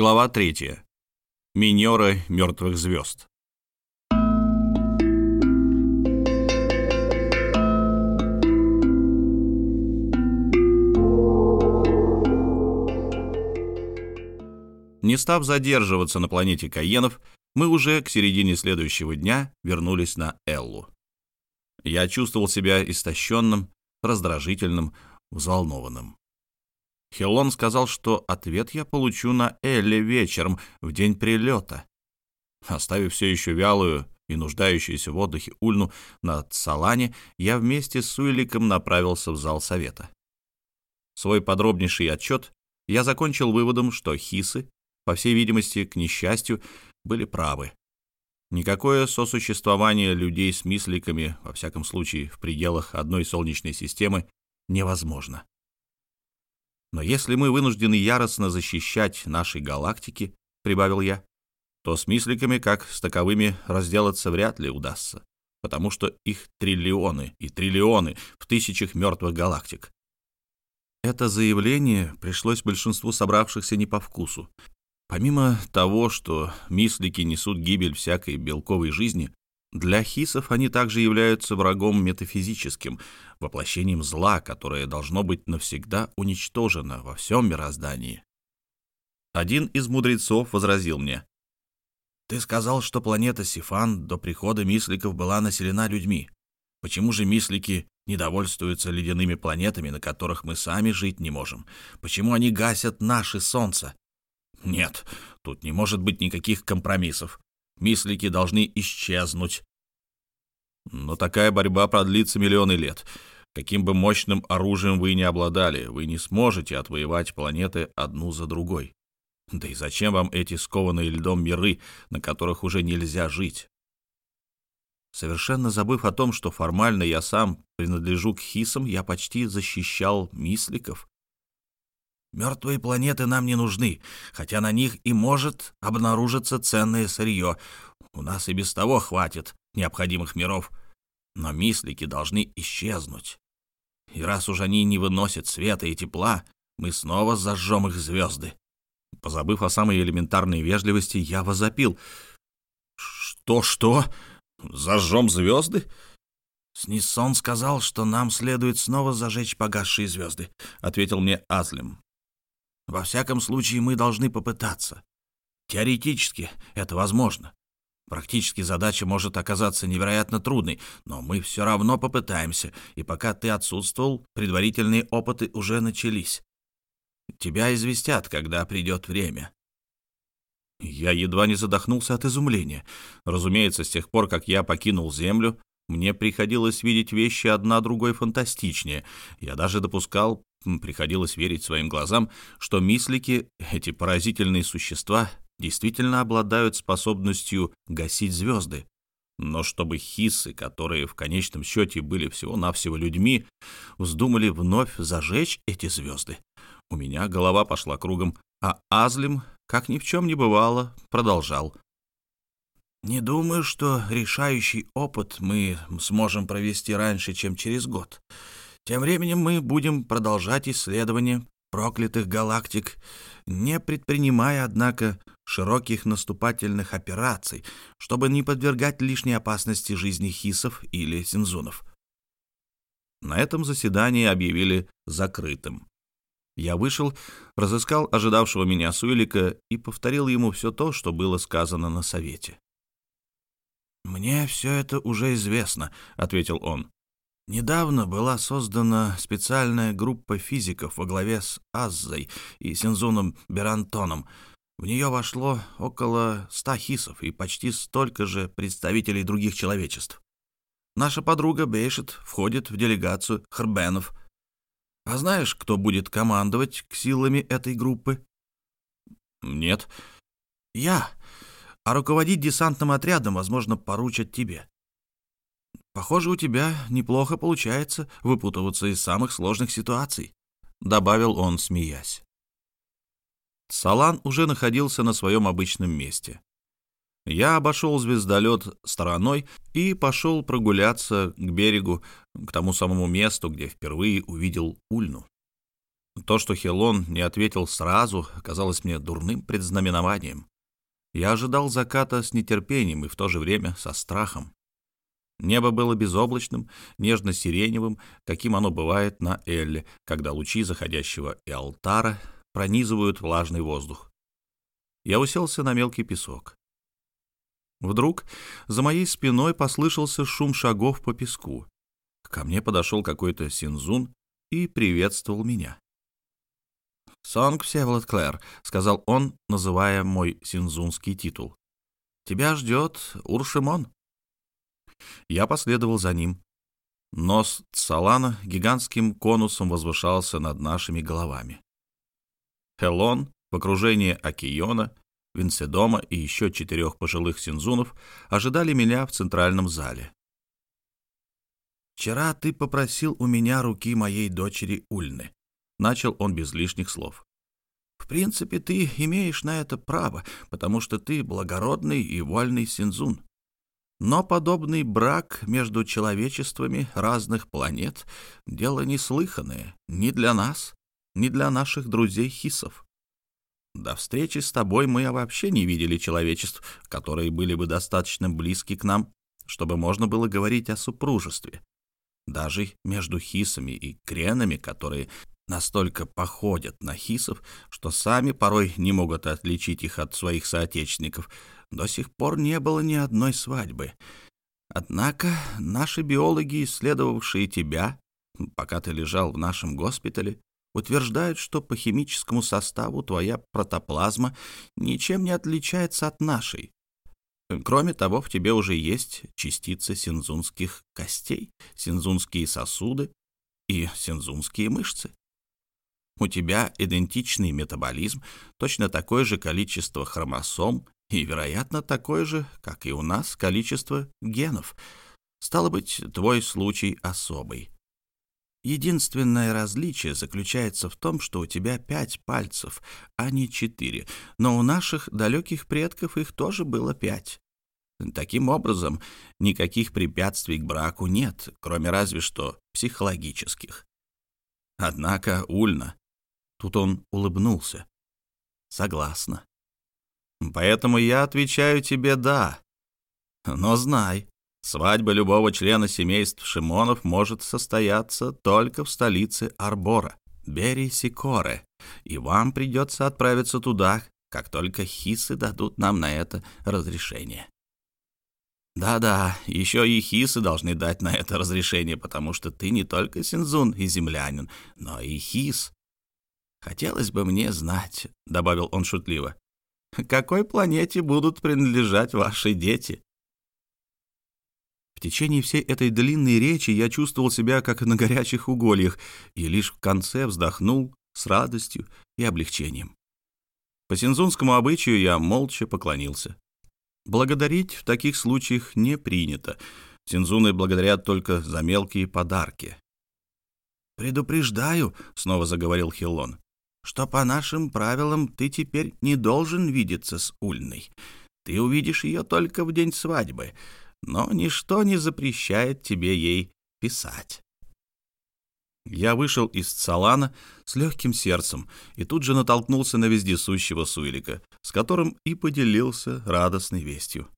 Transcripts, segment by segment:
Глава 3. Минеры мертвых звезд. Не став задерживаться на планете Каенов, мы уже к середине следующего дня вернулись на Эллу. Я чувствовал себя истощенным, раздражительным, взволнованным. Хелон сказал, что ответ я получу на Элле вечером, в день прилета. Оставив все еще вялую и нуждающуюся в отдыхе Ульну на Салане, я вместе с Уиликом направился в зал совета. Свой подробнейший отчет я закончил выводом, что хисы, по всей видимости, к несчастью, были правы. Никакое сосуществование людей с мисликами, во всяком случае в пределах одной Солнечной системы, невозможно. Но если мы вынуждены яростно защищать наши галактики, прибавил я, то с мисликами, как с таковыми, разделаться вряд ли удастся, потому что их триллионы и триллионы в тысячах мертвых галактик. Это заявление пришлось большинству собравшихся не по вкусу. Помимо того, что мислики несут гибель всякой белковой жизни, для хисов они также являются врагом метафизическим, воплощением зла, которое должно быть навсегда уничтожено во всем мироздании. Один из мудрецов возразил мне. «Ты сказал, что планета Сифан до прихода мисликов была населена людьми. Почему же мислики недовольствуются ледяными планетами, на которых мы сами жить не можем? Почему они гасят наши солнца? Нет, тут не может быть никаких компромиссов. Мислики должны исчезнуть. Но такая борьба продлится миллионы лет. Каким бы мощным оружием вы ни обладали, вы не сможете отвоевать планеты одну за другой. Да и зачем вам эти скованные льдом миры, на которых уже нельзя жить? Совершенно забыв о том, что формально я сам принадлежу к хисам, я почти защищал мисликов. Мертвые планеты нам не нужны, хотя на них и может обнаружиться ценное сырье. У нас и без того хватит необходимых миров. Но мислики должны исчезнуть. И раз уж они не выносят света и тепла, мы снова зажжем их звезды. Позабыв о самой элементарной вежливости, я возопил. «Что-что? Зажжем звезды?» «Сниссон сказал, что нам следует снова зажечь погасшие звезды», — ответил мне Азлем. «Во всяком случае, мы должны попытаться. Теоретически это возможно. Практически задача может оказаться невероятно трудной, но мы все равно попытаемся, и пока ты отсутствовал, предварительные опыты уже начались. Тебя известят, когда придет время». Я едва не задохнулся от изумления. Разумеется, с тех пор, как я покинул Землю, мне приходилось видеть вещи одна другой фантастичнее. Я даже допускал, приходилось верить своим глазам, что мислики, эти поразительные существа, действительно обладают способностью гасить звезды. Но чтобы хисы, которые в конечном счете были всего-навсего людьми, вздумали вновь зажечь эти звезды, у меня голова пошла кругом, а Азлим, как ни в чем не бывало, продолжал. «Не думаю, что решающий опыт мы сможем провести раньше, чем через год. Тем временем мы будем продолжать исследование проклятых галактик, не предпринимая, однако, широких наступательных операций, чтобы не подвергать лишней опасности жизни хисов или синзунов. На этом заседании объявили закрытым. Я вышел, разыскал ожидавшего меня Суэлика и повторил ему все то, что было сказано на совете. «Мне все это уже известно», — ответил он. Недавно была создана специальная группа физиков во главе с Аззой и Синзуном Берантоном. В нее вошло около ста хисов и почти столько же представителей других человечеств. Наша подруга Бейшет входит в делегацию Хрбенов. А знаешь, кто будет командовать силами этой группы? Нет. Я. А руководить десантным отрядом, возможно, поручат тебе. Похоже, у тебя неплохо получается выпутываться из самых сложных ситуаций», — добавил он, смеясь. Салан уже находился на своем обычном месте. Я обошел звездолет стороной и пошел прогуляться к берегу, к тому самому месту, где впервые увидел Ульну. То, что Хелон не ответил сразу, казалось мне дурным предзнаменованием. Я ожидал заката с нетерпением и в то же время со страхом. Небо было безоблачным, нежно-сиреневым, каким оно бывает на Элле, когда лучи заходящего и алтара пронизывают влажный воздух. Я уселся на мелкий песок. Вдруг за моей спиной послышался шум шагов по песку. Ко мне подошел какой-то синзун и приветствовал меня. «Сонг Всеволод Клэр», — сказал он, называя мой синзунский титул. «Тебя ждет Уршимон». Я последовал за ним. Нос Цалана гигантским конусом возвышался над нашими головами. Хелон в окружении Акиона, Винседома и еще четырех пожилых синзунов ожидали меня в центральном зале. «Вчера ты попросил у меня руки моей дочери Ульны», — начал он без лишних слов. «В принципе, ты имеешь на это право, потому что ты благородный и вольный синзун. Но подобный брак между человечествами разных планет — дело неслыханное ни для нас, ни для наших друзей-хисов. До встречи с тобой мы вообще не видели человечеств, которые были бы достаточно близки к нам, чтобы можно было говорить о супружестве. Даже между хисами и кренами, которые настолько походят на хисов, что сами порой не могут отличить их от своих соотечественников — до сих пор не было ни одной свадьбы. Однако наши биологи, исследовавшие тебя, пока ты лежал в нашем госпитале, утверждают, что по химическому составу твоя протоплазма ничем не отличается от нашей. Кроме того, в тебе уже есть частицы синзунских костей, синзунские сосуды и синзунские мышцы. У тебя идентичный метаболизм, точно такое же количество хромосом и, вероятно, такое же, как и у нас, количество генов. Стало быть, твой случай особый. Единственное различие заключается в том, что у тебя пять пальцев, а не четыре, но у наших далеких предков их тоже было пять. Таким образом, никаких препятствий к браку нет, кроме разве что психологических. Однако Ульна... Тут он улыбнулся. Согласна. Поэтому я отвечаю тебе «да». Но знай, свадьба любого члена семейств Шимонов может состояться только в столице Арбора, Бери-Сикоре, и вам придется отправиться туда, как только хисы дадут нам на это разрешение. Да-да, еще и хисы должны дать на это разрешение, потому что ты не только синзун и землянин, но и хис. Хотелось бы мне знать, — добавил он шутливо, какой планете будут принадлежать ваши дети? В течение всей этой длинной речи я чувствовал себя как на горячих угольях и лишь в конце вздохнул с радостью и облегчением. По синзунскому обычаю я молча поклонился. Благодарить в таких случаях не принято. Синзуны благодарят только за мелкие подарки. «Предупреждаю», — снова заговорил Хиллон, что по нашим правилам ты теперь не должен видеться с Ульной. Ты увидишь ее только в день свадьбы, но ничто не запрещает тебе ей писать. Я вышел из Салана с легким сердцем и тут же натолкнулся на вездесущего Суэлика, с которым и поделился радостной вестью.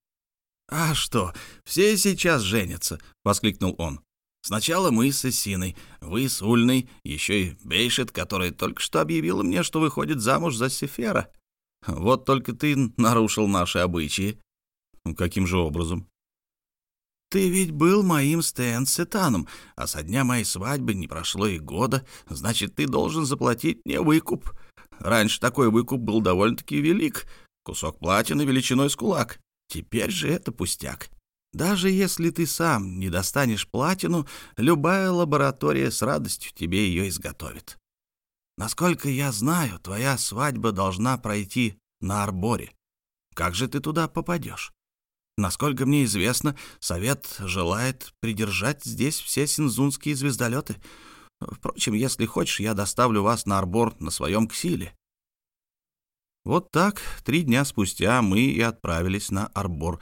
«А что, все сейчас женятся!» — воскликнул он. Сначала мы с Эссиной, вы с Ульной, еще и Бейшет, которая только что объявила мне, что выходит замуж за Сефера. Вот только ты нарушил наши обычаи. Каким же образом? Ты ведь был моим Стэн Сетаном, а со дня моей свадьбы не прошло и года, значит, ты должен заплатить мне выкуп. Раньше такой выкуп был довольно-таки велик, кусок платины величиной с кулак. Теперь же это пустяк. Даже если ты сам не достанешь платину, любая лаборатория с радостью тебе ее изготовит. Насколько я знаю, твоя свадьба должна пройти на Арборе. Как же ты туда попадешь? Насколько мне известно, Совет желает придержать здесь все синзунские звездолеты. Впрочем, если хочешь, я доставлю вас на Арбор на своем ксиле. Вот так, три дня спустя мы и отправились на Арбор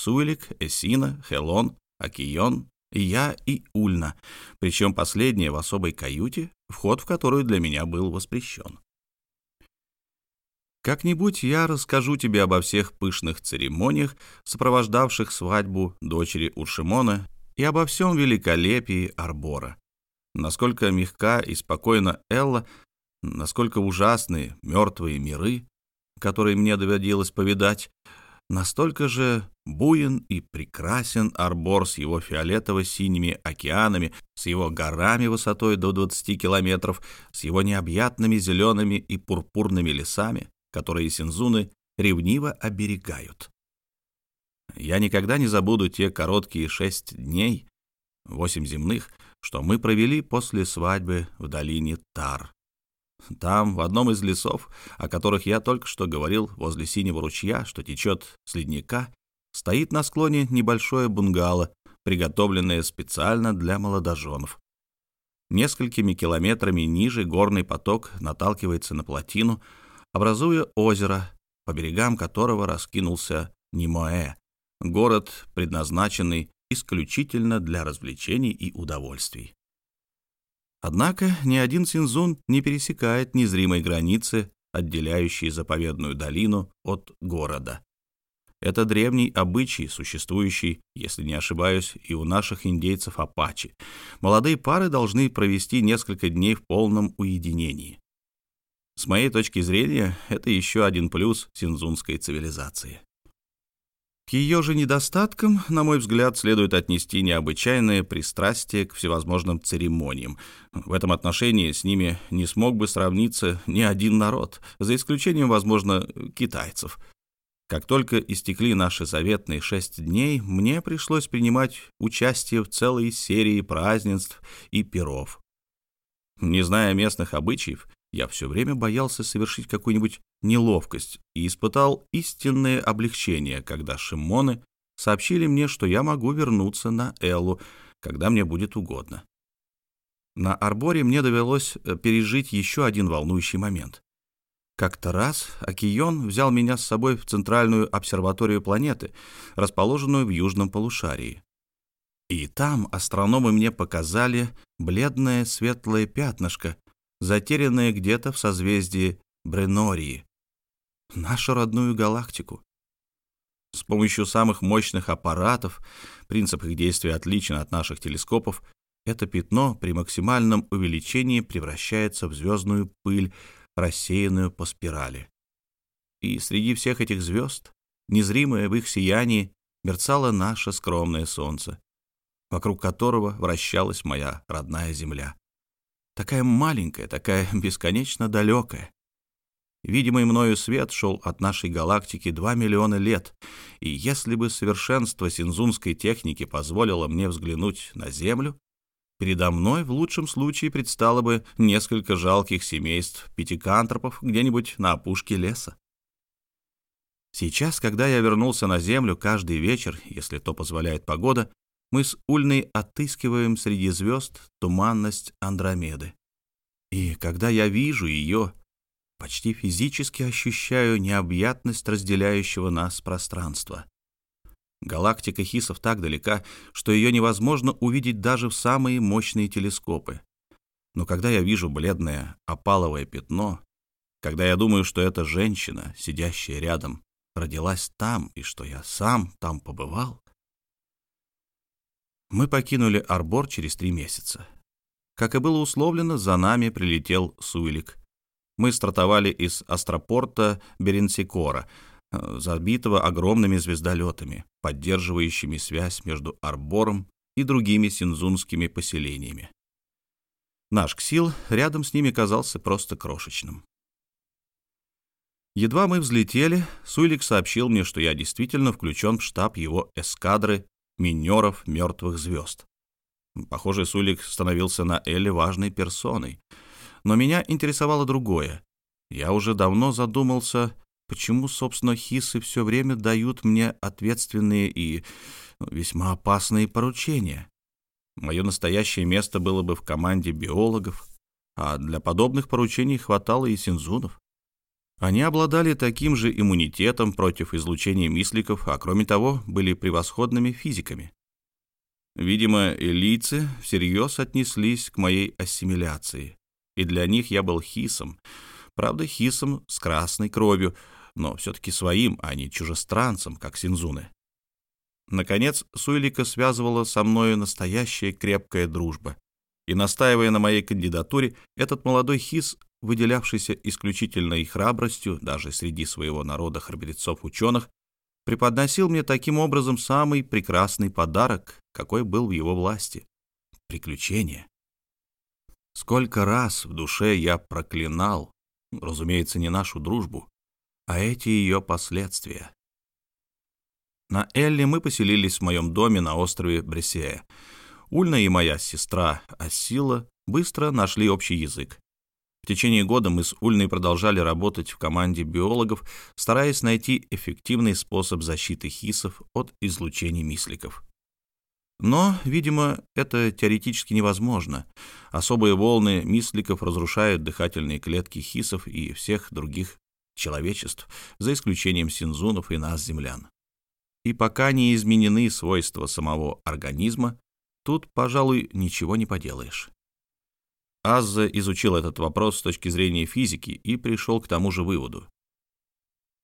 Суэлик, Эсина, Хелон, Акион Я и Ульна, причем последняя в особой каюте, вход в которую для меня был воспрещен. Как-нибудь я расскажу тебе обо всех пышных церемониях, сопровождавших свадьбу дочери Уршимона, и обо всем великолепии Арбора. Насколько мягка и спокойна Элла, насколько ужасны мертвые миры, которые мне доводилось повидать, настолько же буен и прекрасен Арбор с его фиолетово-синими океанами, с его горами высотой до 20 километров, с его необъятными зелеными и пурпурными лесами, которые синзуны ревниво оберегают. Я никогда не забуду те короткие шесть дней, восемь земных, что мы провели после свадьбы в долине Тар. Там, в одном из лесов, о которых я только что говорил, возле синего ручья, что течет с ледника, стоит на склоне небольшое бунгало, приготовленное специально для молодоженов. Несколькими километрами ниже горный поток наталкивается на плотину, образуя озеро, по берегам которого раскинулся Нимоэ, город, предназначенный исключительно для развлечений и удовольствий. Однако ни один синзун не пересекает незримой границы, отделяющей заповедную долину от города. Это древний обычай, существующий, если не ошибаюсь, и у наших индейцев Апачи. Молодые пары должны провести несколько дней в полном уединении. С моей точки зрения, это еще один плюс синзунской цивилизации. К ее же недостаткам, на мой взгляд, следует отнести необычайное пристрастие к всевозможным церемониям. В этом отношении с ними не смог бы сравниться ни один народ, за исключением, возможно, китайцев. Как только истекли наши заветные шесть дней, мне пришлось принимать участие в целой серии празднеств и пиров. Не зная местных обычаев, я все время боялся совершить какую-нибудь неловкость и испытал истинное облегчение, когда шимоны сообщили мне, что я могу вернуться на Эллу, когда мне будет угодно. На Арборе мне довелось э, пережить еще один волнующий момент. Как-то раз Акион взял меня с собой в центральную обсерваторию планеты, расположенную в южном полушарии. И там астрономы мне показали бледное светлое пятнышко, затерянное где-то в созвездии Бренории, нашу родную галактику. С помощью самых мощных аппаратов, принцип их действия отличен от наших телескопов, это пятно при максимальном увеличении превращается в звездную пыль, рассеянную по спирали. И среди всех этих звезд, незримое в их сиянии, мерцало наше скромное солнце, вокруг которого вращалась моя родная Земля. Такая маленькая, такая бесконечно далекая. Видимый мною свет шел от нашей галактики 2 миллиона лет, и если бы совершенство синзунской техники позволило мне взглянуть на Землю, передо мной в лучшем случае предстало бы несколько жалких семейств пятикантропов где-нибудь на опушке леса. Сейчас, когда я вернулся на Землю каждый вечер, если то позволяет погода, мы с Ульной отыскиваем среди звезд туманность Андромеды. И когда я вижу ее, почти физически ощущаю необъятность разделяющего нас пространства. Галактика Хисов так далека, что ее невозможно увидеть даже в самые мощные телескопы. Но когда я вижу бледное опаловое пятно, когда я думаю, что эта женщина, сидящая рядом, родилась там и что я сам там побывал, мы покинули Арбор через три месяца. Как и было условлено, за нами прилетел Суэлик. Мы стартовали из астропорта Беренсикора, забитого огромными звездолетами, поддерживающими связь между Арбором и другими синзунскими поселениями. Наш Ксил рядом с ними казался просто крошечным. Едва мы взлетели, Суэлик сообщил мне, что я действительно включен в штаб его эскадры минеров мертвых звезд. Похоже, Сулик становился на Элле важной персоной. Но меня интересовало другое. Я уже давно задумался, почему, собственно, хисы все время дают мне ответственные и весьма опасные поручения. Мое настоящее место было бы в команде биологов, а для подобных поручений хватало и синзунов. Они обладали таким же иммунитетом против излучения мисликов, а кроме того, были превосходными физиками. Видимо, элийцы всерьез отнеслись к моей ассимиляции, и для них я был хисом. Правда, хисом с красной кровью, но все-таки своим, а не чужестранцем, как синзуны. Наконец, Суэлика связывала со мною настоящая крепкая дружба. И, настаивая на моей кандидатуре, этот молодой хис, выделявшийся исключительной храбростью даже среди своего народа храбрецов-ученых, преподносил мне таким образом самый прекрасный подарок, какой был в его власти — приключение. Сколько раз в душе я проклинал, разумеется, не нашу дружбу, а эти ее последствия. На Элли мы поселились в моем доме на острове Бресея. Ульна и моя сестра Асила быстро нашли общий язык. В течение года мы с Ульной продолжали работать в команде биологов, стараясь найти эффективный способ защиты хисов от излучений мисликов. Но, видимо, это теоретически невозможно. Особые волны мисликов разрушают дыхательные клетки хисов и всех других человечеств, за исключением синзунов и нас, землян. И пока не изменены свойства самого организма, тут, пожалуй, ничего не поделаешь. Азза изучил этот вопрос с точки зрения физики и пришел к тому же выводу.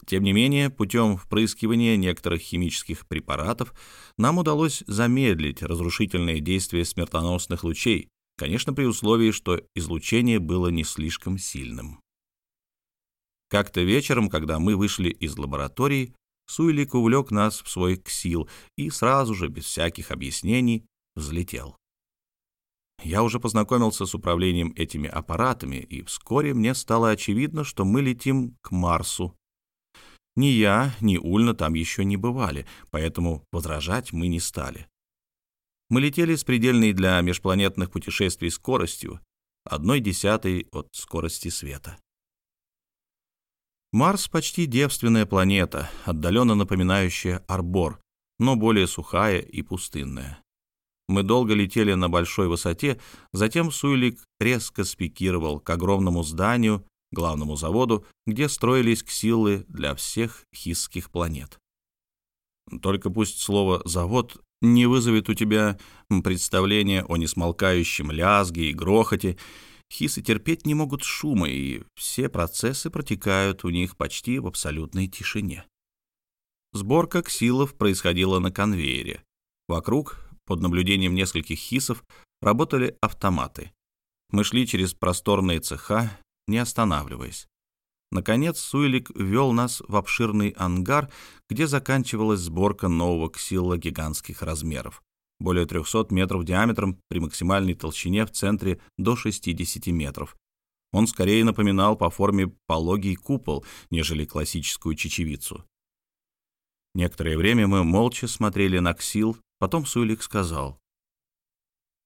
Тем не менее, путем впрыскивания некоторых химических препаратов нам удалось замедлить разрушительные действия смертоносных лучей, конечно, при условии, что излучение было не слишком сильным. Как-то вечером, когда мы вышли из лаборатории, Суэлик увлек нас в свой ксил и сразу же, без всяких объяснений, взлетел. Я уже познакомился с управлением этими аппаратами, и вскоре мне стало очевидно, что мы летим к Марсу. Ни я, ни Ульна там еще не бывали, поэтому возражать мы не стали. Мы летели с предельной для межпланетных путешествий скоростью, одной десятой от скорости света. Марс почти девственная планета, отдаленно напоминающая Арбор, но более сухая и пустынная. Мы долго летели на большой высоте, затем Суйлик резко спикировал к огромному зданию, главному заводу, где строились ксилы для всех хисских планет. Только пусть слово «завод» не вызовет у тебя представления о несмолкающем лязге и грохоте, Хисы терпеть не могут шума, и все процессы протекают у них почти в абсолютной тишине. Сборка ксилов происходила на конвейере. Вокруг, под наблюдением нескольких хисов, работали автоматы. Мы шли через просторные цеха, не останавливаясь. Наконец Суэлик ввел нас в обширный ангар, где заканчивалась сборка нового ксила гигантских размеров более 300 метров диаметром при максимальной толщине в центре до 60 метров. Он скорее напоминал по форме пологий купол, нежели классическую чечевицу. Некоторое время мы молча смотрели на Ксил, потом Суэлик сказал.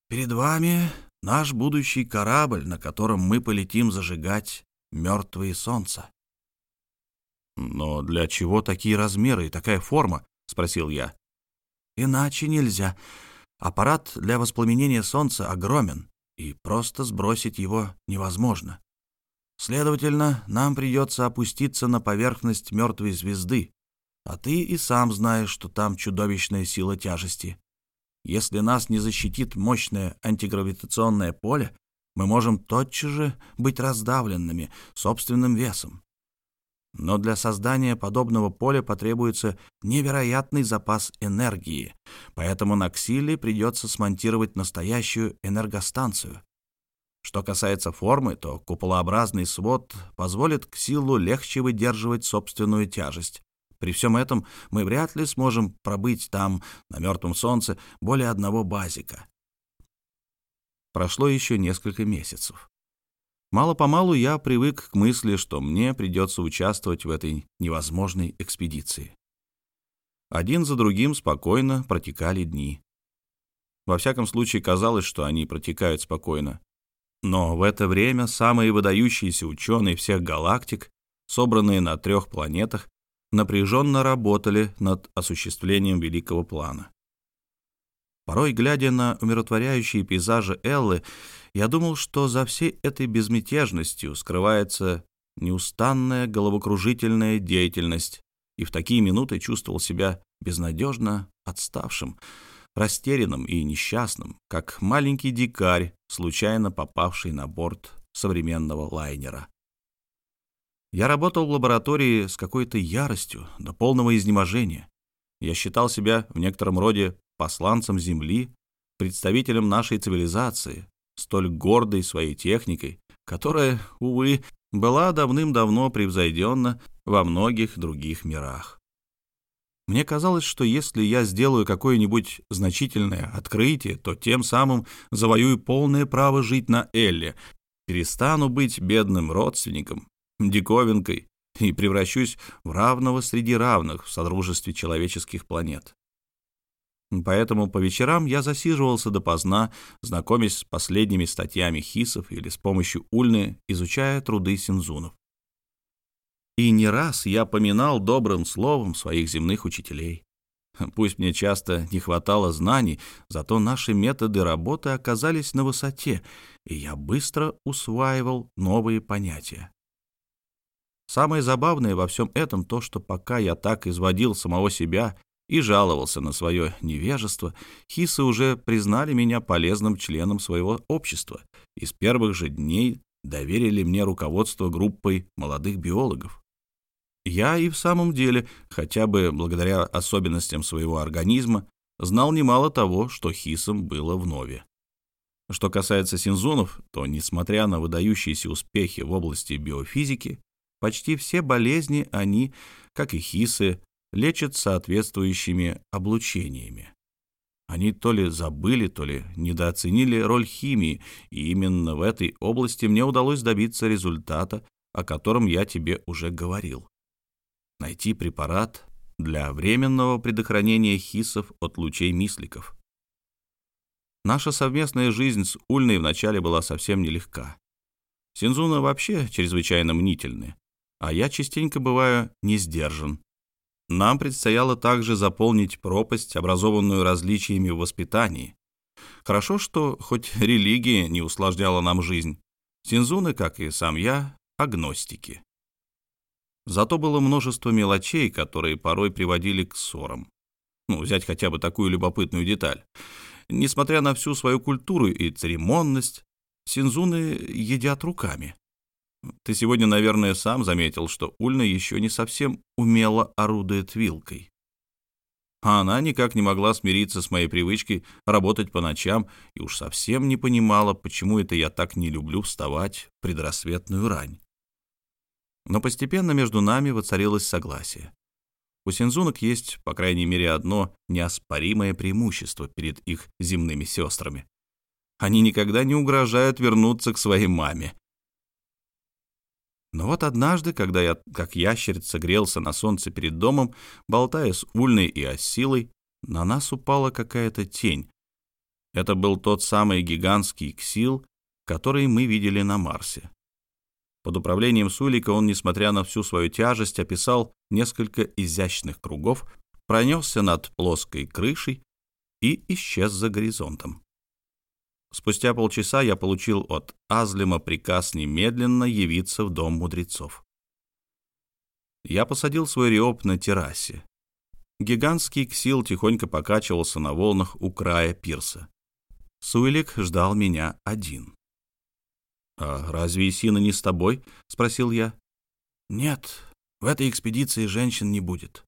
«Перед вами наш будущий корабль, на котором мы полетим зажигать мертвые солнца». «Но для чего такие размеры и такая форма?» — спросил я. Иначе нельзя. Аппарат для воспламенения Солнца огромен, и просто сбросить его невозможно. Следовательно, нам придется опуститься на поверхность мертвой звезды, а ты и сам знаешь, что там чудовищная сила тяжести. Если нас не защитит мощное антигравитационное поле, мы можем тотчас же быть раздавленными собственным весом. Но для создания подобного поля потребуется невероятный запас энергии, поэтому на Ксиле придется смонтировать настоящую энергостанцию. Что касается формы, то куполообразный свод позволит Ксилу легче выдерживать собственную тяжесть. При всем этом мы вряд ли сможем пробыть там, на мертвом солнце, более одного базика. Прошло еще несколько месяцев. Мало-помалу я привык к мысли, что мне придется участвовать в этой невозможной экспедиции. Один за другим спокойно протекали дни. Во всяком случае, казалось, что они протекают спокойно. Но в это время самые выдающиеся ученые всех галактик, собранные на трех планетах, напряженно работали над осуществлением великого плана. Порой, глядя на умиротворяющие пейзажи Эллы, я думал, что за всей этой безмятежностью скрывается неустанная головокружительная деятельность, и в такие минуты чувствовал себя безнадежно отставшим, растерянным и несчастным, как маленький дикарь, случайно попавший на борт современного лайнера. Я работал в лаборатории с какой-то яростью, до полного изнеможения. Я считал себя в некотором роде посланцем Земли, представителем нашей цивилизации, столь гордой своей техникой, которая, увы, была давным-давно превзойдена во многих других мирах. Мне казалось, что если я сделаю какое-нибудь значительное открытие, то тем самым завоюю полное право жить на Элле, перестану быть бедным родственником, диковинкой и превращусь в равного среди равных в содружестве человеческих планет. Поэтому по вечерам я засиживался допоздна, знакомясь с последними статьями хисов или с помощью Ульны, изучая труды синзунов. И не раз я поминал добрым словом своих земных учителей. Пусть мне часто не хватало знаний, зато наши методы работы оказались на высоте, и я быстро усваивал новые понятия. Самое забавное во всем этом то, что пока я так изводил самого себя и жаловался на свое невежество, хисы уже признали меня полезным членом своего общества и с первых же дней доверили мне руководство группой молодых биологов. Я и в самом деле, хотя бы благодаря особенностям своего организма, знал немало того, что хисам было в нове. Что касается синзунов, то, несмотря на выдающиеся успехи в области биофизики, почти все болезни они, как и хисы, лечат соответствующими облучениями. Они то ли забыли, то ли недооценили роль химии, и именно в этой области мне удалось добиться результата, о котором я тебе уже говорил. Найти препарат для временного предохранения хисов от лучей мисликов. Наша совместная жизнь с Ульной вначале была совсем нелегка. Синзуна вообще чрезвычайно мнительны, а я частенько бываю не сдержан нам предстояло также заполнить пропасть, образованную различиями в воспитании. Хорошо, что хоть религия не усложняла нам жизнь. Синзуны, как и сам я, агностики. Зато было множество мелочей, которые порой приводили к ссорам. Ну, взять хотя бы такую любопытную деталь. Несмотря на всю свою культуру и церемонность, синзуны едят руками. Ты сегодня, наверное, сам заметил, что Ульна еще не совсем умело орудует вилкой. А она никак не могла смириться с моей привычкой работать по ночам и уж совсем не понимала, почему это я так не люблю вставать в предрассветную рань. Но постепенно между нами воцарилось согласие. У синзунок есть, по крайней мере, одно неоспоримое преимущество перед их земными сестрами. Они никогда не угрожают вернуться к своей маме, но вот однажды, когда я, как ящерица, грелся на солнце перед домом, болтая с Ульной и Осилой, на нас упала какая-то тень. Это был тот самый гигантский ксил, который мы видели на Марсе. Под управлением Сулика он, несмотря на всю свою тяжесть, описал несколько изящных кругов, пронесся над плоской крышей и исчез за горизонтом. Спустя полчаса я получил от Азлима приказ немедленно явиться в дом мудрецов. Я посадил свой риоп на террасе. Гигантский ксил тихонько покачивался на волнах у края пирса. Суэлик ждал меня один. «А разве Исина не с тобой?» — спросил я. «Нет, в этой экспедиции женщин не будет.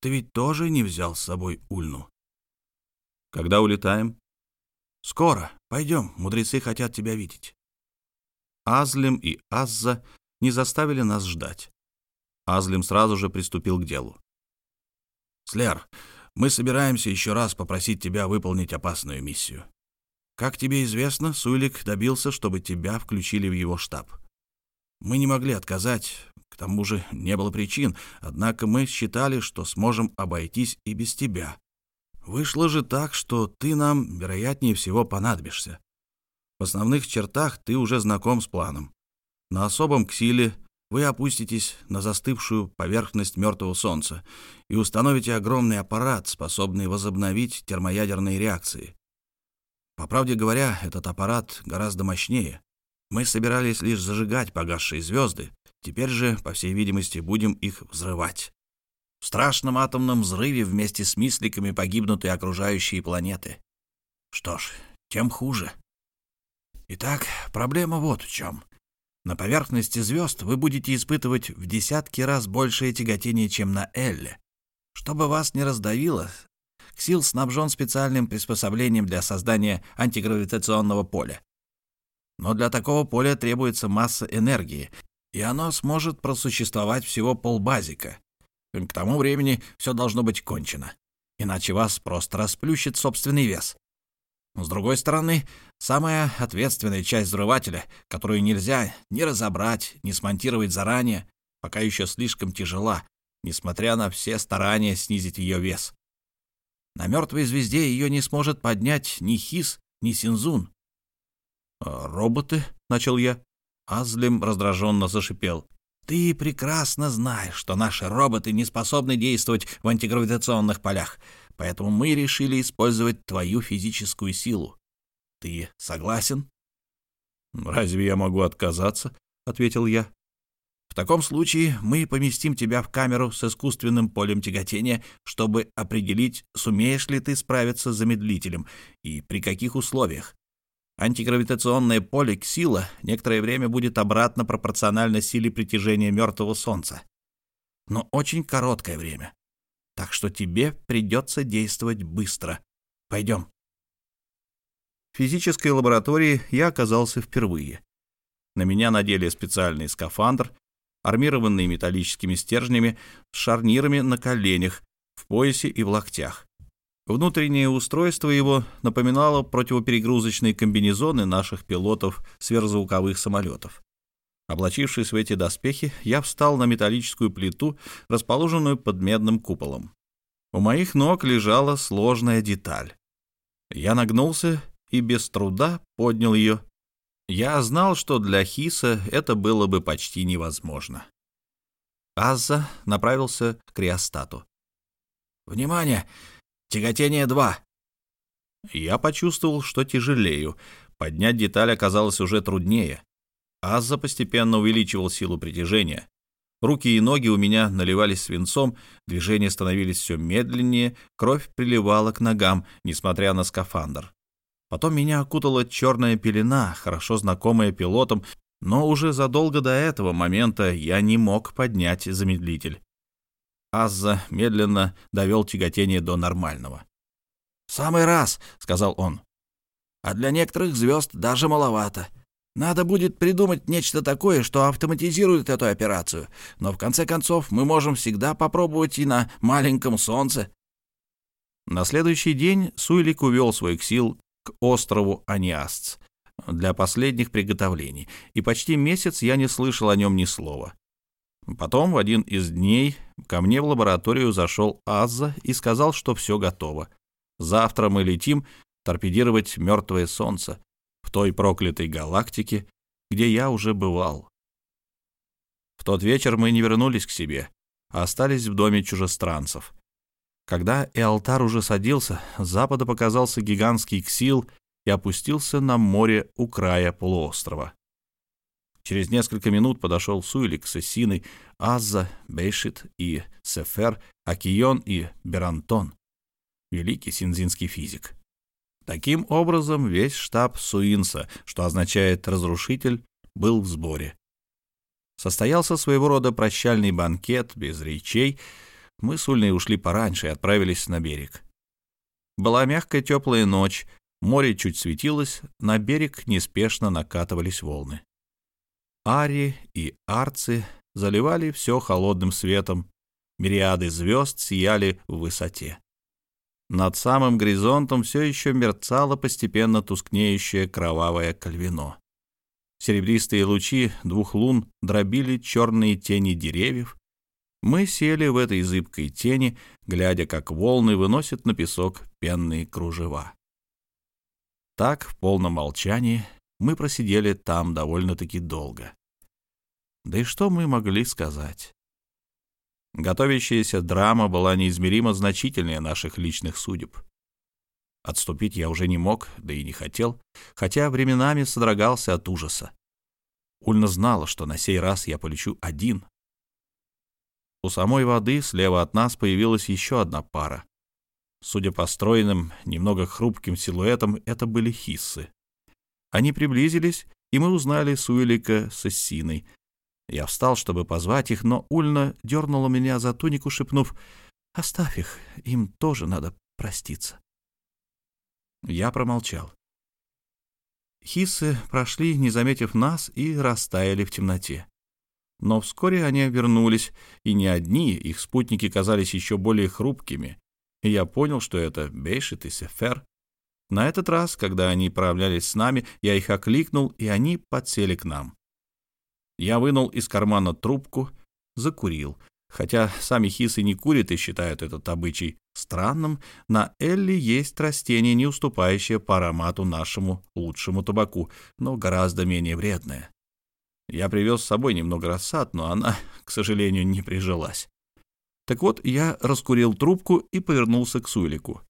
Ты ведь тоже не взял с собой Ульну?» «Когда улетаем?» «Скоро. Пойдем, мудрецы хотят тебя видеть». Азлим и Азза не заставили нас ждать. Азлим сразу же приступил к делу. «Слер, мы собираемся еще раз попросить тебя выполнить опасную миссию. Как тебе известно, Суйлик добился, чтобы тебя включили в его штаб. Мы не могли отказать, к тому же не было причин, однако мы считали, что сможем обойтись и без тебя. Вышло же так, что ты нам, вероятнее всего, понадобишься. В основных чертах ты уже знаком с планом. На особом ксиле вы опуститесь на застывшую поверхность мертвого Солнца и установите огромный аппарат, способный возобновить термоядерные реакции. По правде говоря, этот аппарат гораздо мощнее. Мы собирались лишь зажигать погасшие звезды, теперь же, по всей видимости, будем их взрывать. В страшном атомном взрыве вместе с мисликами погибнут и окружающие планеты. Что ж, тем хуже. Итак, проблема вот в чем. На поверхности звезд вы будете испытывать в десятки раз большее тяготение, чем на Элле. Чтобы вас не раздавило, Ксил снабжен специальным приспособлением для создания антигравитационного поля. Но для такого поля требуется масса энергии, и оно сможет просуществовать всего полбазика. К тому времени все должно быть кончено, иначе вас просто расплющит собственный вес. С другой стороны, самая ответственная часть взрывателя, которую нельзя ни разобрать, ни смонтировать заранее, пока еще слишком тяжела, несмотря на все старания снизить ее вес. На мертвой звезде ее не сможет поднять ни Хис, ни Синзун. «А «Роботы?» — начал я. Азлим раздраженно зашипел. «Ты прекрасно знаешь, что наши роботы не способны действовать в антигравитационных полях, поэтому мы решили использовать твою физическую силу. Ты согласен?» «Разве я могу отказаться?» — ответил я. В таком случае мы поместим тебя в камеру с искусственным полем тяготения, чтобы определить, сумеешь ли ты справиться с замедлителем и при каких условиях. Антигравитационное поле Ксила некоторое время будет обратно пропорционально силе притяжения мертвого Солнца. Но очень короткое время. Так что тебе придется действовать быстро. Пойдем. В физической лаборатории я оказался впервые. На меня надели специальный скафандр, армированный металлическими стержнями, с шарнирами на коленях, в поясе и в локтях. Внутреннее устройство его напоминало противоперегрузочные комбинезоны наших пилотов сверхзвуковых самолетов. Облачившись в эти доспехи, я встал на металлическую плиту, расположенную под медным куполом. У моих ног лежала сложная деталь. Я нагнулся и без труда поднял ее я знал, что для Хиса это было бы почти невозможно. Азза направился к криостату. «Внимание! Тяготение 2!» Я почувствовал, что тяжелею. Поднять деталь оказалось уже труднее. Азза постепенно увеличивал силу притяжения. Руки и ноги у меня наливались свинцом, движения становились все медленнее, кровь приливала к ногам, несмотря на скафандр. Потом меня окутала черная пелена, хорошо знакомая пилотам, но уже задолго до этого момента я не мог поднять замедлитель. Азза медленно довел тяготение до нормального. «Самый раз», — сказал он. «А для некоторых звезд даже маловато. Надо будет придумать нечто такое, что автоматизирует эту операцию. Но в конце концов мы можем всегда попробовать и на маленьком солнце». На следующий день Суйлик увел своих сил к острову Аниасц для последних приготовлений, и почти месяц я не слышал о нем ни слова. Потом в один из дней ко мне в лабораторию зашел Азза и сказал, что все готово. Завтра мы летим торпедировать мертвое солнце в той проклятой галактике, где я уже бывал. В тот вечер мы не вернулись к себе, а остались в доме чужестранцев. Когда Эалтар уже садился, с запада показался гигантский ксил и опустился на море у края полуострова. Через несколько минут подошел Суэлик с Эссиной, Азза, Бейшит и Сефер, Акион и Берантон, великий синзинский физик. Таким образом, весь штаб Суинса, что означает «разрушитель», был в сборе. Состоялся своего рода прощальный банкет без речей, мы с Ульной ушли пораньше и отправились на берег. Была мягкая теплая ночь, море чуть светилось, на берег неспешно накатывались волны. Ари и арцы заливали все холодным светом, мириады звезд сияли в высоте. Над самым горизонтом все еще мерцало постепенно тускнеющее кровавое кальвино. Серебристые лучи двух лун дробили черные тени деревьев, мы сели в этой зыбкой тени, глядя, как волны выносят на песок пенные кружева. Так, в полном молчании, мы просидели там довольно-таки долго. Да и что мы могли сказать? Готовящаяся драма была неизмеримо значительнее наших личных судеб. Отступить я уже не мог, да и не хотел, хотя временами содрогался от ужаса. Ульна знала, что на сей раз я полечу один, У самой воды слева от нас появилась еще одна пара. Судя по стройным, немного хрупким силуэтам, это были хиссы. Они приблизились, и мы узнали Суэлика с Эссиной. Я встал, чтобы позвать их, но Ульна дернула меня за тунику, шепнув, «Оставь их, им тоже надо проститься». Я промолчал. Хиссы прошли, не заметив нас, и растаяли в темноте. Но вскоре они вернулись, и не одни, их спутники казались еще более хрупкими. И я понял, что это Бейшит и Сефер. На этот раз, когда они правлялись с нами, я их окликнул, и они подсели к нам. Я вынул из кармана трубку, закурил. Хотя сами хисы не курят и считают этот обычай странным, на Элли есть растение, не уступающее по аромату нашему лучшему табаку, но гораздо менее вредное. Я привез с собой немного рассад, но она, к сожалению, не прижилась. Так вот, я раскурил трубку и повернулся к Суэлику.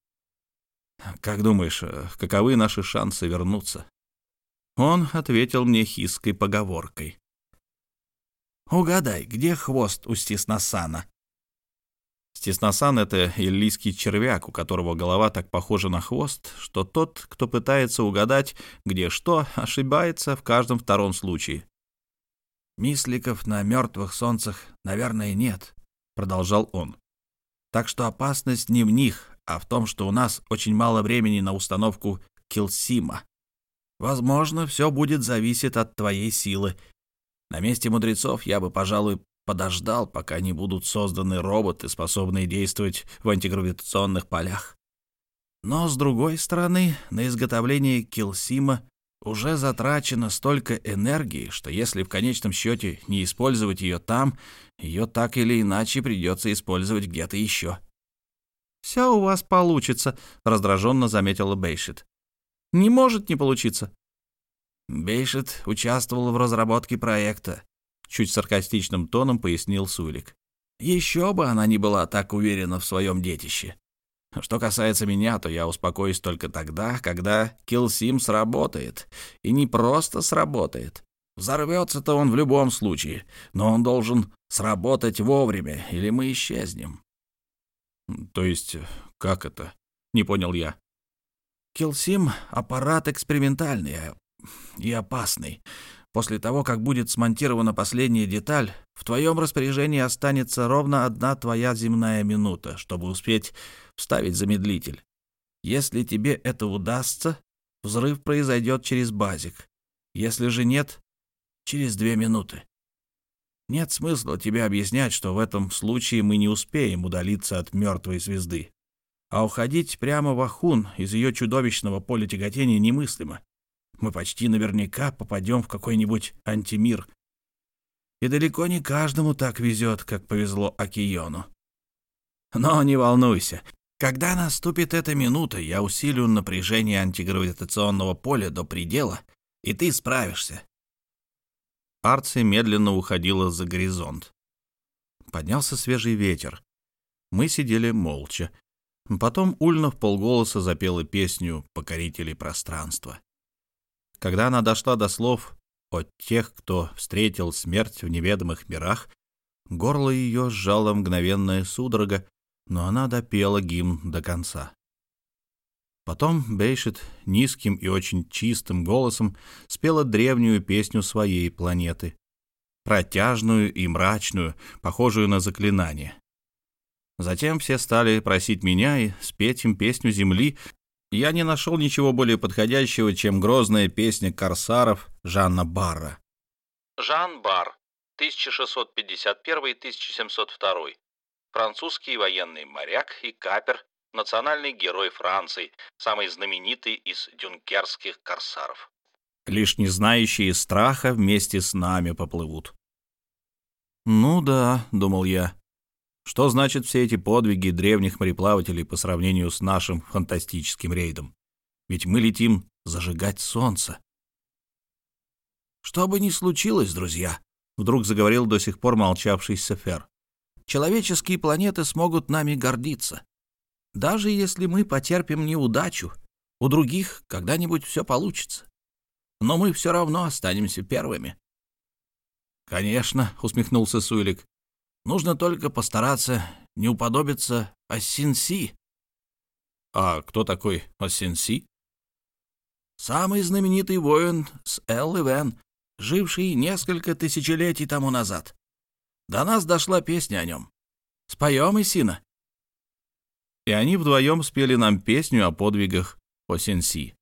«Как думаешь, каковы наши шансы вернуться?» Он ответил мне хиской поговоркой. «Угадай, где хвост у Стесносана?» Стесносан — это иллийский червяк, у которого голова так похожа на хвост, что тот, кто пытается угадать, где что, ошибается в каждом втором случае. «Мисликов на мертвых солнцах, наверное, нет», — продолжал он. «Так что опасность не в них, а в том, что у нас очень мало времени на установку Килсима. Возможно, все будет зависеть от твоей силы. На месте мудрецов я бы, пожалуй, подождал, пока не будут созданы роботы, способные действовать в антигравитационных полях. Но, с другой стороны, на изготовление Килсима уже затрачено столько энергии, что если в конечном счете не использовать ее там, ее так или иначе придется использовать где-то еще. «Все у вас получится», — раздраженно заметила Бейшит. «Не может не получиться». Бейшит участвовал в разработке проекта, чуть саркастичным тоном пояснил Сулик. Еще бы она не была так уверена в своем детище. Что касается меня, то я успокоюсь только тогда, когда Килсим сработает. И не просто сработает. Взорвется-то он в любом случае, но он должен сработать вовремя, или мы исчезнем. То есть, как это? Не понял я. Килсим — аппарат экспериментальный и опасный. После того, как будет смонтирована последняя деталь, в твоем распоряжении останется ровно одна твоя земная минута, чтобы успеть вставить замедлитель. Если тебе это удастся, взрыв произойдет через базик. Если же нет, через две минуты. Нет смысла тебе объяснять, что в этом случае мы не успеем удалиться от мертвой звезды. А уходить прямо в Ахун из ее чудовищного поля тяготения немыслимо. Мы почти наверняка попадем в какой-нибудь антимир. И далеко не каждому так везет, как повезло Акиону. Но не волнуйся, когда наступит эта минута, я усилю напряжение антигравитационного поля до предела, и ты справишься. Арция медленно уходила за горизонт. Поднялся свежий ветер. Мы сидели молча. Потом Ульна в полголоса запела песню «Покорители пространства». Когда она дошла до слов о тех, кто встретил смерть в неведомых мирах, горло ее сжало мгновенная судорога, но она допела гимн до конца. Потом Бейшит низким и очень чистым голосом спела древнюю песню своей планеты, протяжную и мрачную, похожую на заклинание. Затем все стали просить меня и спеть им песню Земли. Я не нашел ничего более подходящего, чем грозная песня корсаров Жанна Барра. Жан Бар, 1651-1702 французский военный моряк и капер, национальный герой Франции, самый знаменитый из дюнкерских корсаров. Лишь не знающие страха вместе с нами поплывут. «Ну да», — думал я, — «что значит все эти подвиги древних мореплавателей по сравнению с нашим фантастическим рейдом? Ведь мы летим зажигать солнце». «Что бы ни случилось, друзья», — вдруг заговорил до сих пор молчавший Сефер, человеческие планеты смогут нами гордиться. Даже если мы потерпим неудачу, у других когда-нибудь все получится. Но мы все равно останемся первыми. «Конечно», — усмехнулся Суэлик. Нужно только постараться не уподобиться Ассинси. А кто такой Ассинси? Самый знаменитый воин с Эл и Вен, живший несколько тысячелетий тому назад. До нас дошла песня о нем. Споем, Исина. И они вдвоем спели нам песню о подвигах Осенси.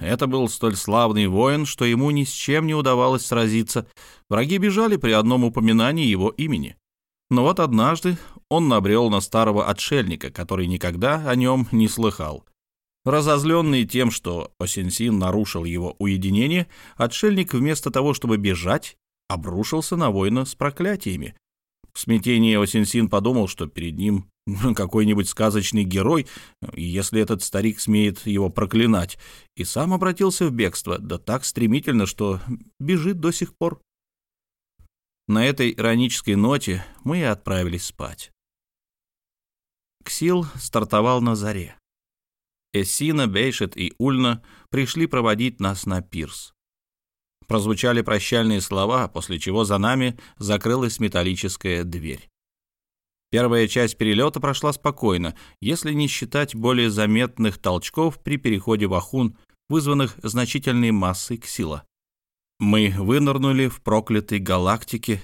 Это был столь славный воин, что ему ни с чем не удавалось сразиться. Враги бежали при одном упоминании его имени. Но вот однажды он набрел на старого отшельника, который никогда о нем не слыхал. Разозленный тем, что Осенсин нарушил его уединение, отшельник вместо того, чтобы бежать, обрушился на воина с проклятиями. В смятении Осенсин подумал, что перед ним какой-нибудь сказочный герой, если этот старик смеет его проклинать, и сам обратился в бегство, да так стремительно, что бежит до сих пор. На этой иронической ноте мы и отправились спать. Ксил стартовал на заре. Эссина, Бейшет и Ульна пришли проводить нас на пирс. Прозвучали прощальные слова, после чего за нами закрылась металлическая дверь. Первая часть перелета прошла спокойно, если не считать более заметных толчков при переходе в Ахун, вызванных значительной массой ксила. Мы вынырнули в проклятой галактике,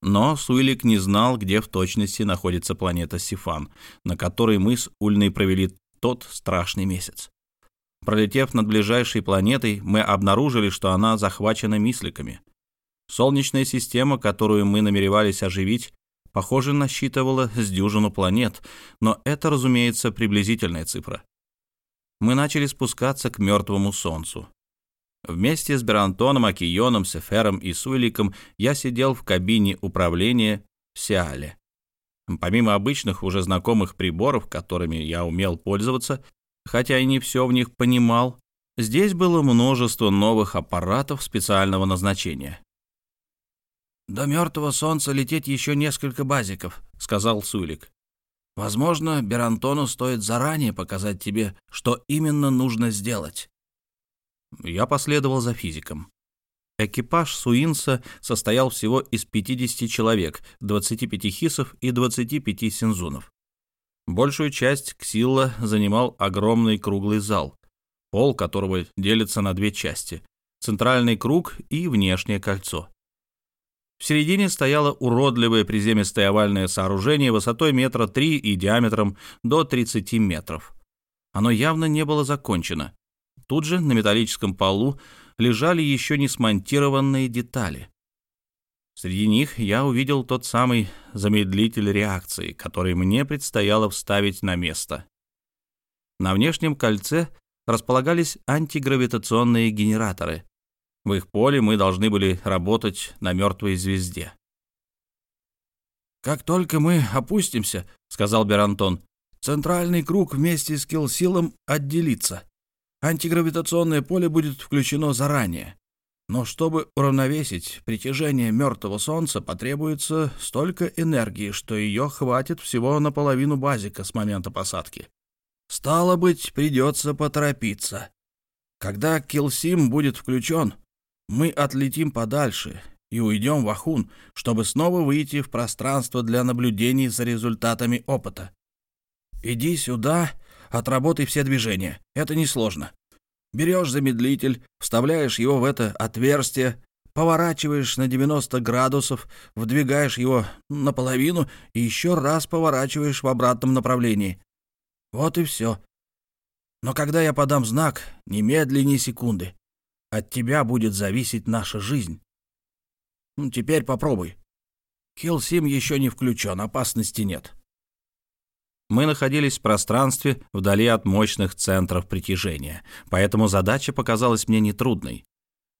но Суилик не знал, где в точности находится планета Сифан, на которой мы с Ульной провели тот страшный месяц. Пролетев над ближайшей планетой, мы обнаружили, что она захвачена мисликами. Солнечная система, которую мы намеревались оживить, Похоже, насчитывала с дюжину планет, но это, разумеется, приблизительная цифра. Мы начали спускаться к мертвому Солнцу. Вместе с Берантоном, Акионом, Сефером и Суэликом я сидел в кабине управления в Сиале. Помимо обычных уже знакомых приборов, которыми я умел пользоваться, хотя и не все в них понимал, здесь было множество новых аппаратов специального назначения. «До мертвого солнца лететь еще несколько базиков», — сказал Сулик. «Возможно, Берантону стоит заранее показать тебе, что именно нужно сделать». Я последовал за физиком. Экипаж Суинса состоял всего из 50 человек, 25 хисов и 25 синзунов. Большую часть Ксилла занимал огромный круглый зал, пол которого делится на две части — центральный круг и внешнее кольцо. В середине стояло уродливое приземистое овальное сооружение высотой метра три и диаметром до 30 метров. Оно явно не было закончено. Тут же на металлическом полу лежали еще не смонтированные детали. Среди них я увидел тот самый замедлитель реакции, который мне предстояло вставить на место. На внешнем кольце располагались антигравитационные генераторы, в их поле мы должны были работать на мертвой звезде. «Как только мы опустимся, — сказал Берантон, — центральный круг вместе с Килсилом отделится. Антигравитационное поле будет включено заранее. Но чтобы уравновесить притяжение мертвого Солнца, потребуется столько энергии, что ее хватит всего на половину базика с момента посадки. Стало быть, придется поторопиться. Когда Килсим будет включен, мы отлетим подальше и уйдем в Ахун, чтобы снова выйти в пространство для наблюдений за результатами опыта. Иди сюда, отработай все движения. Это несложно. Берешь замедлитель, вставляешь его в это отверстие, поворачиваешь на 90 градусов, вдвигаешь его наполовину и еще раз поворачиваешь в обратном направлении. Вот и все. Но когда я подам знак, немедли ни секунды. От тебя будет зависеть наша жизнь. Ну, теперь попробуй. Хилсим еще не включен, опасности нет. Мы находились в пространстве вдали от мощных центров притяжения, поэтому задача показалась мне нетрудной.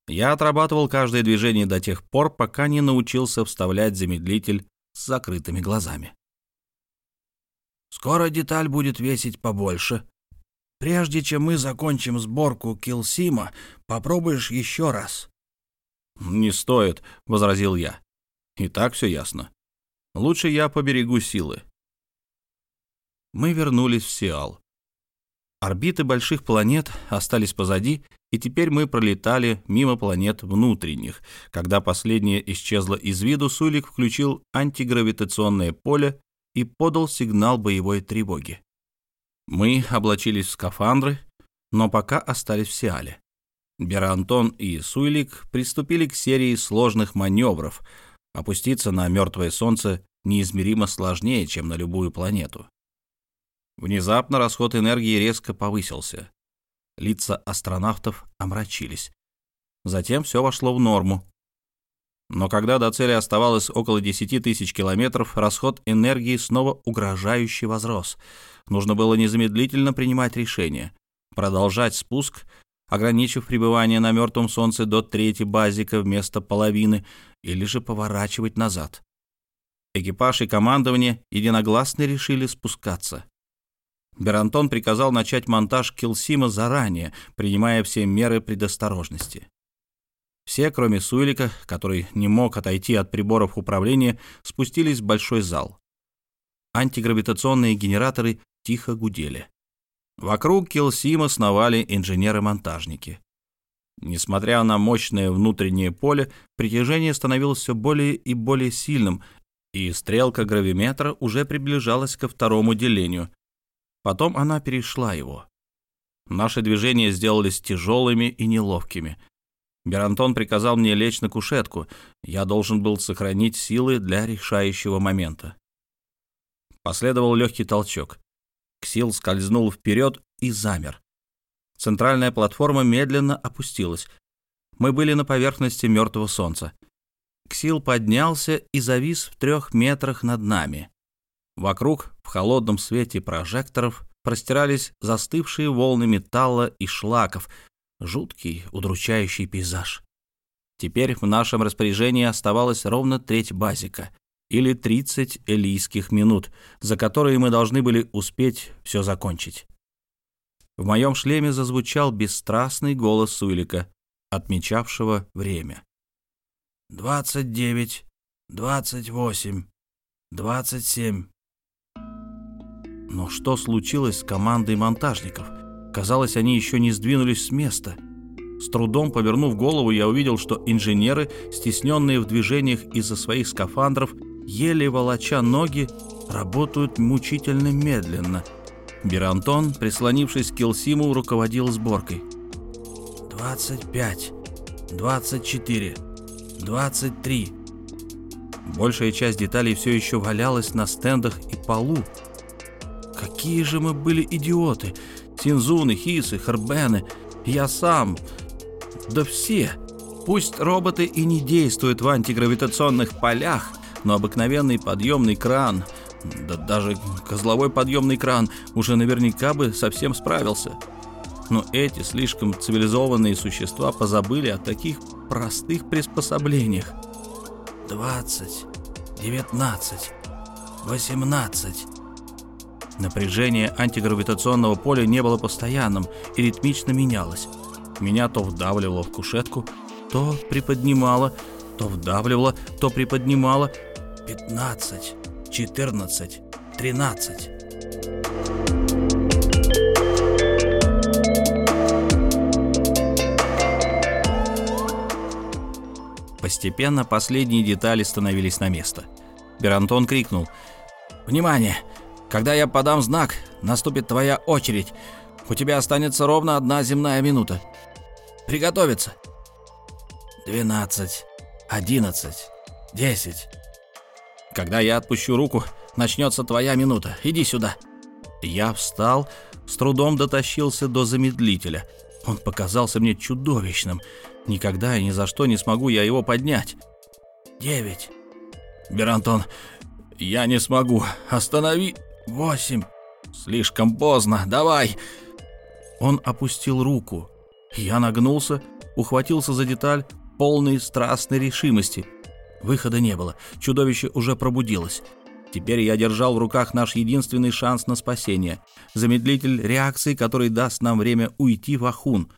Я отрабатывал каждое движение до тех пор, пока не научился вставлять замедлитель с закрытыми глазами. «Скоро деталь будет весить побольше», Прежде чем мы закончим сборку Килсима, попробуешь еще раз». «Не стоит», — возразил я. «И так все ясно. Лучше я поберегу силы». Мы вернулись в Сиал. Орбиты больших планет остались позади, и теперь мы пролетали мимо планет внутренних. Когда последняя исчезла из виду, Сулик включил антигравитационное поле и подал сигнал боевой тревоги. Мы облачились в скафандры, но пока остались в Сиале. Берантон и Суйлик приступили к серии сложных маневров. Опуститься на мертвое солнце неизмеримо сложнее, чем на любую планету. Внезапно расход энергии резко повысился. Лица астронавтов омрачились. Затем все вошло в норму. Но когда до цели оставалось около 10 тысяч километров, расход энергии снова угрожающе возрос. Нужно было незамедлительно принимать решение. Продолжать спуск, ограничив пребывание на мертвом солнце до трети базика вместо половины, или же поворачивать назад. Экипаж и командование единогласно решили спускаться. Берантон приказал начать монтаж Килсима заранее, принимая все меры предосторожности. Все, кроме Суэлика, который не мог отойти от приборов управления, спустились в большой зал. Антигравитационные генераторы тихо гудели. Вокруг Килсима сновали инженеры-монтажники. Несмотря на мощное внутреннее поле, притяжение становилось все более и более сильным, и стрелка гравиметра уже приближалась ко второму делению, Потом она перешла его. Наши движения сделались тяжелыми и неловкими. Берантон приказал мне лечь на кушетку. Я должен был сохранить силы для решающего момента. Последовал легкий толчок. Ксил скользнул вперед и замер. Центральная платформа медленно опустилась. Мы были на поверхности мертвого солнца. Ксил поднялся и завис в трех метрах над нами. Вокруг, в холодном свете прожекторов, простирались застывшие волны металла и шлаков, жуткий, удручающий пейзаж. Теперь в нашем распоряжении оставалось ровно треть базика, или 30 элийских минут, за которые мы должны были успеть все закончить. В моем шлеме зазвучал бесстрастный голос Суэлика, отмечавшего время. «Двадцать девять, двадцать восемь, двадцать семь, но что случилось с командой монтажников? Казалось, они еще не сдвинулись с места. С трудом повернув голову, я увидел, что инженеры, стесненные в движениях из-за своих скафандров, еле волоча ноги, работают мучительно медленно. Берантон, прислонившись к Келсиму, руководил сборкой. «Двадцать пять, двадцать четыре, двадцать три». Большая часть деталей все еще валялась на стендах и полу, Какие же мы были идиоты! Тинзуны, Хисы, Харбены, я сам. Да все. Пусть роботы и не действуют в антигравитационных полях, но обыкновенный подъемный кран, да даже козловой подъемный кран уже наверняка бы совсем справился. Но эти слишком цивилизованные существа позабыли о таких простых приспособлениях. «Двадцать, девятнадцать, восемнадцать», Напряжение антигравитационного поля не было постоянным и ритмично менялось. Меня то вдавливало в кушетку, то приподнимало, то вдавливало, то приподнимало. Пятнадцать, четырнадцать, тринадцать. Постепенно последние детали становились на место. Берантон крикнул «Внимание! Когда я подам знак, наступит твоя очередь. У тебя останется ровно одна земная минута. Приготовиться. Двенадцать, одиннадцать, десять. Когда я отпущу руку, начнется твоя минута. Иди сюда. Я встал, с трудом дотащился до замедлителя. Он показался мне чудовищным. Никогда и ни за что не смогу я его поднять. Девять. Берантон, я не смогу. Останови восемь. Слишком поздно, давай. Он опустил руку. Я нагнулся, ухватился за деталь, полной страстной решимости. Выхода не было, чудовище уже пробудилось. Теперь я держал в руках наш единственный шанс на спасение. Замедлитель реакции, который даст нам время уйти в Ахун.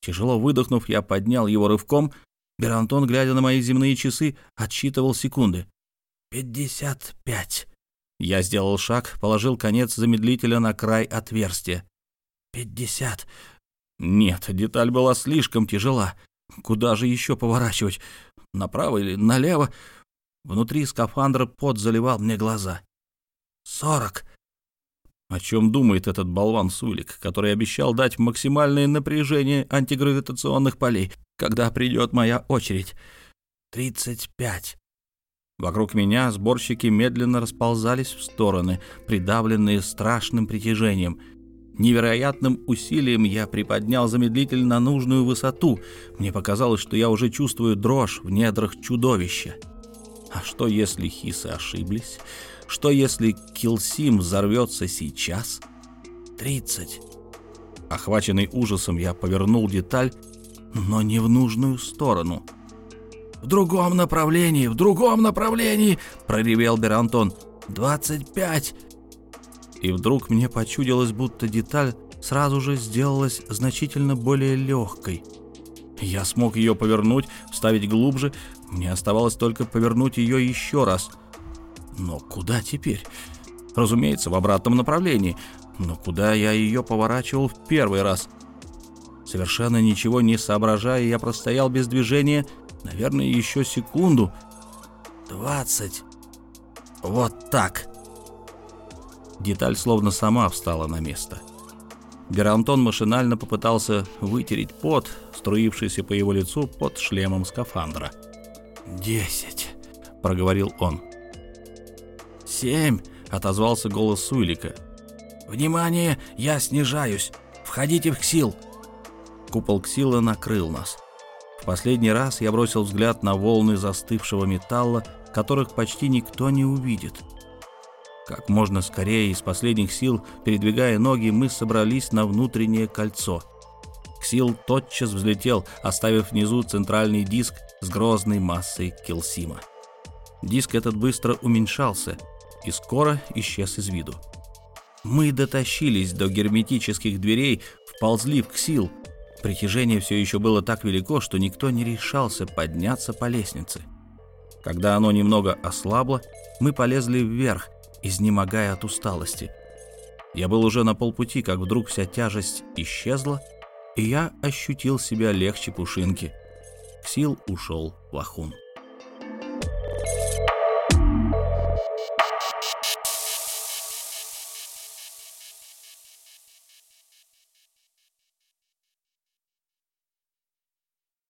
Тяжело выдохнув, я поднял его рывком. Берантон, глядя на мои земные часы, отсчитывал секунды. «Пятьдесят пять», я сделал шаг, положил конец замедлителя на край отверстия. «Пятьдесят! Нет, деталь была слишком тяжела. Куда же еще поворачивать? Направо или налево? Внутри скафандра пот заливал мне глаза. «Сорок!» О чем думает этот болван Сулик, который обещал дать максимальное напряжение антигравитационных полей, когда придет моя очередь? «Тридцать пять!» Вокруг меня сборщики медленно расползались в стороны, придавленные страшным притяжением — Невероятным усилием я приподнял замедлитель на нужную высоту. Мне показалось, что я уже чувствую дрожь в недрах чудовища. А что, если хисы ошиблись? Что, если Килсим взорвется сейчас? Тридцать. Охваченный ужасом, я повернул деталь, но не в нужную сторону. «В другом направлении, в другом направлении!» — проревел Берантон. «Двадцать пять! и вдруг мне почудилось, будто деталь сразу же сделалась значительно более легкой. Я смог ее повернуть, вставить глубже, мне оставалось только повернуть ее еще раз. Но куда теперь? Разумеется, в обратном направлении. Но куда я ее поворачивал в первый раз? Совершенно ничего не соображая, я простоял без движения, наверное, еще секунду. Двадцать. Вот так. Деталь словно сама встала на место. Берантон машинально попытался вытереть пот, струившийся по его лицу под шлемом скафандра. «Десять», — проговорил он. «Семь», — отозвался голос Суйлика. «Внимание, я снижаюсь. Входите в Ксил». Купол Ксила накрыл нас. Последний раз я бросил взгляд на волны застывшего металла, которых почти никто не увидит — как можно скорее из последних сил, передвигая ноги, мы собрались на внутреннее кольцо. Ксил тотчас взлетел, оставив внизу центральный диск с грозной массой Килсима. Диск этот быстро уменьшался и скоро исчез из виду. Мы дотащились до герметических дверей, вползли в Ксил. Притяжение все еще было так велико, что никто не решался подняться по лестнице. Когда оно немного ослабло, мы полезли вверх, изнемогая от усталости. Я был уже на полпути, как вдруг вся тяжесть исчезла, и я ощутил себя легче пушинки. Сил ушел в.